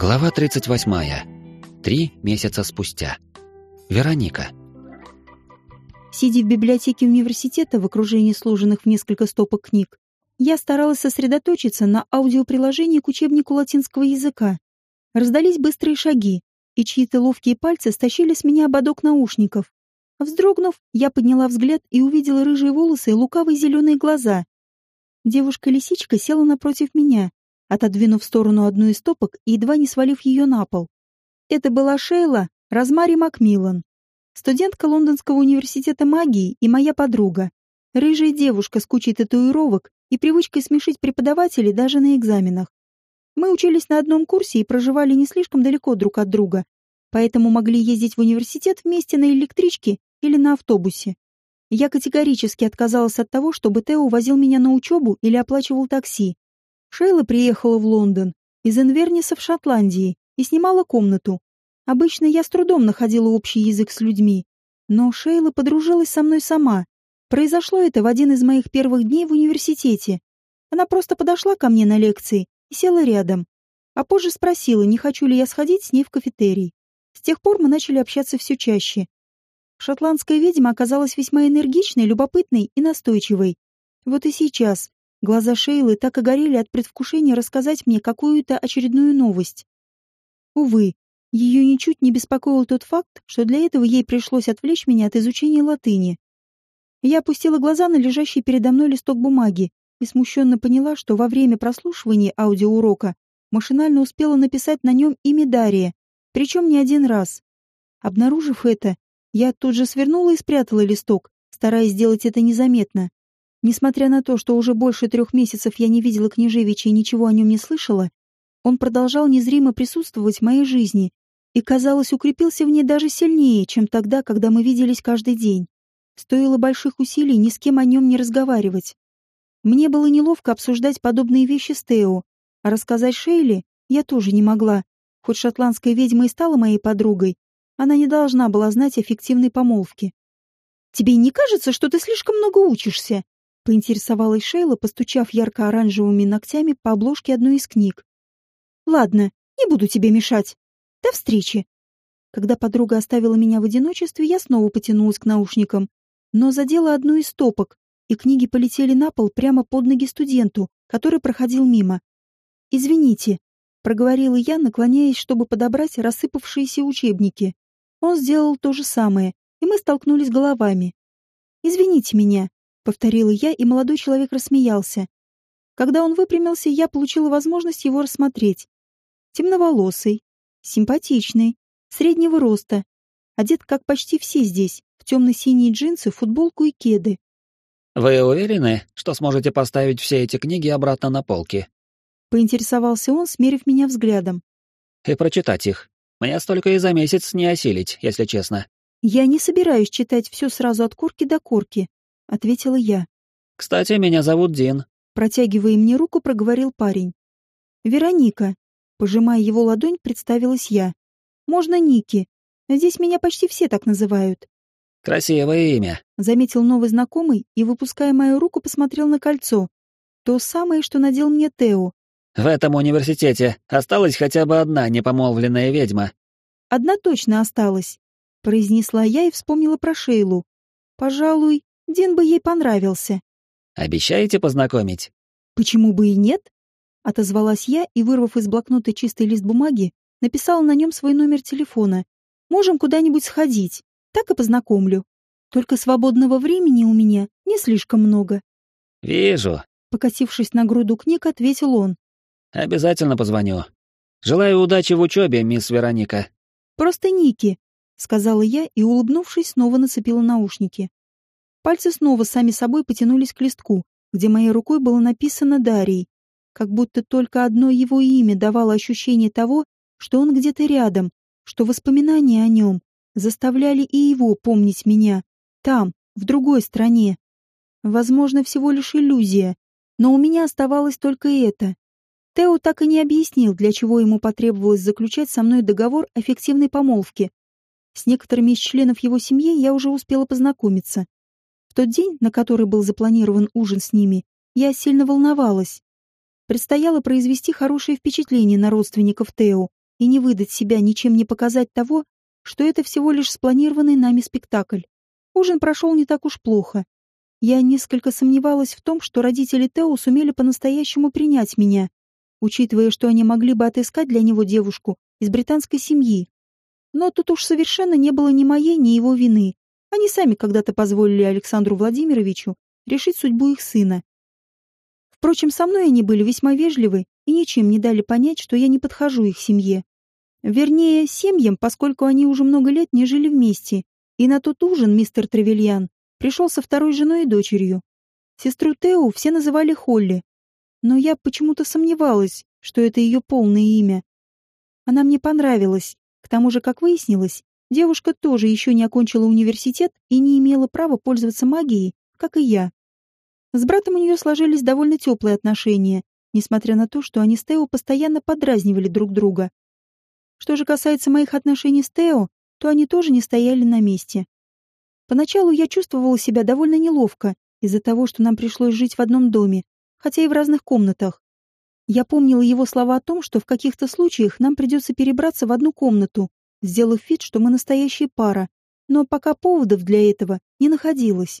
Глава 38. Три месяца спустя. Вероника. Сидя в библиотеке университета в окружении сложенных в несколько стопок книг, я старалась сосредоточиться на аудиоприложении к учебнику латинского языка. Раздались быстрые шаги, и чьи-то ловкие пальцы стащили с меня ободок наушников. Вздрогнув, я подняла взгляд и увидела рыжие волосы и лукавые зеленые глаза. Девушка-лисичка села напротив меня, отодвинув в сторону одну из стопок и едва не свалив ее на пол. Это была Шейла Розмари Макмиллан, студентка Лондонского университета магии и моя подруга. Рыжая девушка с кучей татуировок и привычкой смешить преподавателей даже на экзаменах. Мы учились на одном курсе и проживали не слишком далеко друг от друга, поэтому могли ездить в университет вместе на электричке или на автобусе. Я категорически отказалась от того, чтобы Тео возил меня на учебу или оплачивал такси. Шейла приехала в Лондон из Инверниса в Шотландии и снимала комнату. Обычно я с трудом находила общий язык с людьми, но Шейла подружилась со мной сама. Произошло это в один из моих первых дней в университете. Она просто подошла ко мне на лекции и села рядом, а позже спросила, не хочу ли я сходить с ней в кафетерий. С тех пор мы начали общаться все чаще. Шотландская ведьма оказалась весьма энергичной, любопытной и настойчивой. Вот и сейчас, Глаза Шейлы так и горели от предвкушения рассказать мне какую-то очередную новость. Увы, ее ничуть не беспокоил тот факт, что для этого ей пришлось отвлечь меня от изучения латыни. Я опустила глаза на лежащий передо мной листок бумаги и смущенно поняла, что во время прослушивания аудиоурока машинально успела написать на нем имя Дария, причем не один раз. Обнаружив это, я тут же свернула и спрятала листок, стараясь сделать это незаметно. Несмотря на то, что уже больше трех месяцев я не видела Княжевича и ничего о нем не слышала, он продолжал незримо присутствовать в моей жизни и, казалось, укрепился в ней даже сильнее, чем тогда, когда мы виделись каждый день. Стоило больших усилий ни с кем о нем не разговаривать. Мне было неловко обсуждать подобные вещи с Тео, а рассказать Шейли я тоже не могла. Хоть шотландская ведьма и стала моей подругой, она не должна была знать о фиктивной помолвке. «Тебе не кажется, что ты слишком много учишься?» Поинтересовалась Шейла, постучав ярко-оранжевыми ногтями по обложке одной из книг. «Ладно, не буду тебе мешать. До встречи!» Когда подруга оставила меня в одиночестве, я снова потянулась к наушникам, но задела одну из стопок, и книги полетели на пол прямо под ноги студенту, который проходил мимо. «Извините», — проговорила я, наклоняясь, чтобы подобрать рассыпавшиеся учебники. Он сделал то же самое, и мы столкнулись головами. «Извините меня», повторила я, и молодой человек рассмеялся. Когда он выпрямился, я получила возможность его рассмотреть. Темноволосый, симпатичный, среднего роста, одет, как почти все здесь, в темно-синие джинсы, футболку и кеды. «Вы уверены, что сможете поставить все эти книги обратно на полки?» Поинтересовался он, смерив меня взглядом. «И прочитать их. Мне столько и за месяц не осилить, если честно». «Я не собираюсь читать все сразу от корки до корки ответила я. Кстати, меня зовут Дин. Протягивая мне руку, проговорил парень. Вероника. Пожимая его ладонь, представилась я. Можно Ники. Здесь меня почти все так называют. Красивое имя, заметил новый знакомый и, выпуская мою руку, посмотрел на кольцо. То самое, что надел мне Тео. В этом университете осталась хотя бы одна непомолвленная ведьма. Одна точно осталась, произнесла я и вспомнила про Шейлу. Пожалуй, Дин бы ей понравился. Обещаете познакомить? Почему бы и нет? Отозвалась я и, вырвав из блокнота чистый лист бумаги, написала на нем свой номер телефона. Можем куда-нибудь сходить, так и познакомлю. Только свободного времени у меня не слишком много. Вижу. Покосившись на груду книг, ответил он. Обязательно позвоню. Желаю удачи в учебе, мисс Вероника. Просто Ники, сказала я и, улыбнувшись, снова нацепила наушники. Пальцы снова сами собой потянулись к листку, где моей рукой было написано Дарий, как будто только одно его имя давало ощущение того, что он где-то рядом, что воспоминания о нем заставляли и его помнить меня, там, в другой стране. Возможно, всего лишь иллюзия, но у меня оставалось только это. Тео так и не объяснил, для чего ему потребовалось заключать со мной договор о фиктивной помолвке. С некоторыми из членов его семьи я уже успела познакомиться тот день, на который был запланирован ужин с ними, я сильно волновалась. Предстояло произвести хорошее впечатление на родственников Тео, и не выдать себя, ничем не показать того, что это всего лишь спланированный нами спектакль. Ужин прошел не так уж плохо. Я несколько сомневалась в том, что родители Тео сумели по-настоящему принять меня, учитывая, что они могли бы отыскать для него девушку из британской семьи. Но тут уж совершенно не было ни моей, ни его вины. Они сами когда-то позволили Александру Владимировичу решить судьбу их сына. Впрочем, со мной они были весьма вежливы и ничем не дали понять, что я не подхожу их семье. Вернее, семьям, поскольку они уже много лет не жили вместе, и на тот ужин мистер Тревельян пришел со второй женой и дочерью. Сестру Тео все называли Холли, но я почему-то сомневалась, что это ее полное имя. Она мне понравилась, к тому же, как выяснилось, девушка тоже еще не окончила университет и не имела права пользоваться магией, как и я. С братом у нее сложились довольно теплые отношения, несмотря на то, что они с Тео постоянно подразнивали друг друга. Что же касается моих отношений с Тео, то они тоже не стояли на месте. Поначалу я чувствовала себя довольно неловко из-за того, что нам пришлось жить в одном доме, хотя и в разных комнатах. Я помнила его слова о том, что в каких-то случаях нам придется перебраться в одну комнату, сделав вид, что мы настоящая пара, но пока поводов для этого не находилось.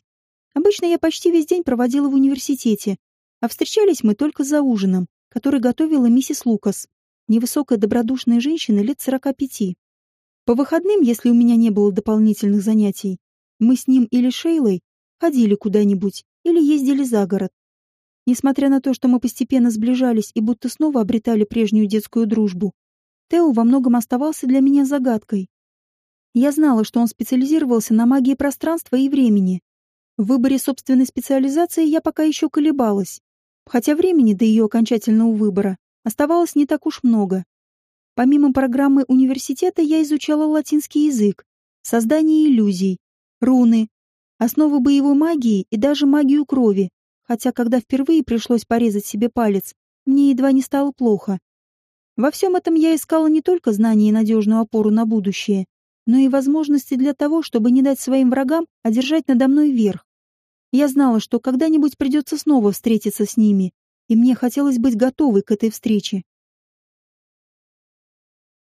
Обычно я почти весь день проводила в университете, а встречались мы только за ужином, который готовила миссис Лукас, невысокая добродушная женщина лет сорока пяти. По выходным, если у меня не было дополнительных занятий, мы с ним или Шейлой ходили куда-нибудь или ездили за город. Несмотря на то, что мы постепенно сближались и будто снова обретали прежнюю детскую дружбу, Тео во многом оставался для меня загадкой. Я знала, что он специализировался на магии пространства и времени. В выборе собственной специализации я пока еще колебалась, хотя времени до ее окончательного выбора оставалось не так уж много. Помимо программы университета я изучала латинский язык, создание иллюзий, руны, основы боевой магии и даже магию крови, хотя когда впервые пришлось порезать себе палец, мне едва не стало плохо. Во всем этом я искала не только знания и надежную опору на будущее, но и возможности для того, чтобы не дать своим врагам одержать надо мной верх. Я знала, что когда-нибудь придется снова встретиться с ними, и мне хотелось быть готовой к этой встрече.